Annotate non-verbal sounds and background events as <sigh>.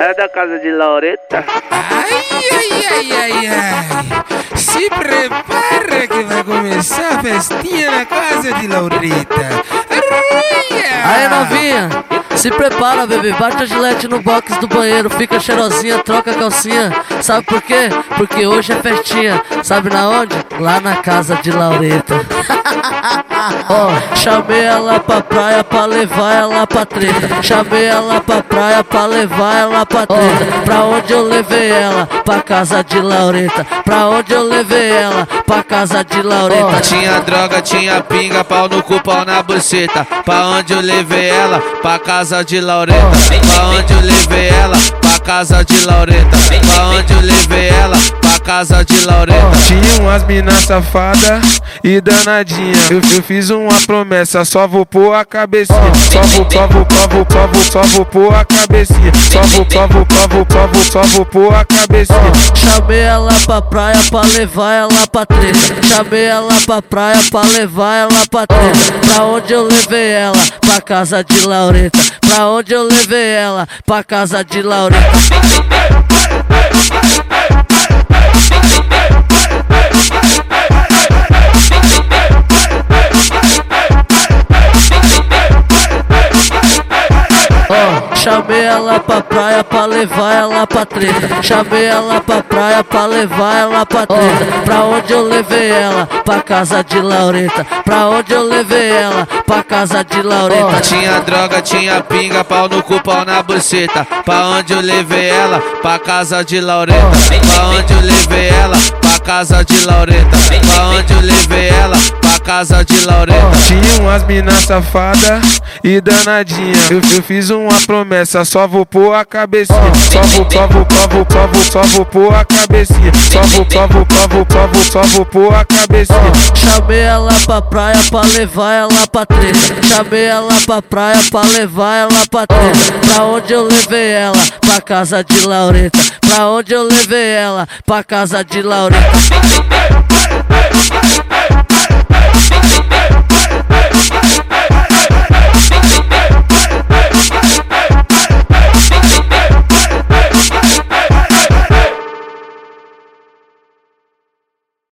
É da casa de Laureta? Ai, ai, ai, ai, ai. Se prepara que vai começar a festinha na casa de Laureta. Aí novinha, se prepara, bebê. Bate a gilete no box do banheiro, fica cheirosinha, troca a calcinha. Sabe por quê? Porque hoje é festinha. Sabe na onde? Lá na casa de Laureta. <laughs> Oh, chamei ela pra praia pra levar ela pra treta. Chamei ela pra praia pra levar ela pra treta. Pra onde eu levei ela? Pra casa de Laureta. Pra onde eu levei ela? Pra casa de Laureta. Oh, tinha droga, tinha pinga, pau no cu, pau na buceta. Pra onde eu levei ela? Pra casa de Laureta. Pra onde eu levei ela? Pra casa de Laureta. Pra onde eu levei ela? Casa de Laureta. Tinha umas minas safada e danadinha. Eu, eu fiz uma promessa, só vou pôr a cabecinha. Só vou, só vou, só vou, só vou, só vou pôr a cabecinha. Só vou, só vou, só vou, só vou, só vou pôr a cabecinha. Chamei ela pra praia pra levar ela pra treta. Chamei ela pra praia pra levar ela pra treta. Pra onde eu levei ela? Pra casa de Laureta. Pra onde eu levei ela? Pra casa de Laureta. Chamei ela pra praia pra levar ela pra treta. Chamei ela pra praia pra levar ela pra treta. Pra onde eu levei ela? Pra casa de Laureta. Pra onde eu levei ela? Pra casa de Laureta. Tinha droga, tinha pinga, pau no cu, pau na buceta. Pra onde eu levei ela? Pra casa de Laureta. Pra onde eu levei ela? Pra casa de Laureta. Pra onde eu levei casa de Laureta. Tinha umas minas safada e danadinha. Eu, eu fiz uma promessa, só vou pôr a cabecinha. Só vou, só vou, só vou, só vou, só vou pôr a cabecinha. Só vou, só vou, só vou, só vou, só vou pôr a cabecinha. Chamei ela pra praia pra levar ela pra treta. Chamei ela pra praia pra levar ela pra treta. Pra onde eu levei ela? Pra casa de Laureta. Pra onde eu levei ela? Pra casa de Laureta.